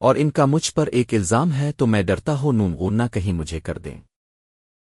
اور ان کا مجھ پر ایک الزام ہے تو میں ڈرتا ہوں، نون غورنا کہیں مجھے کر دیں۔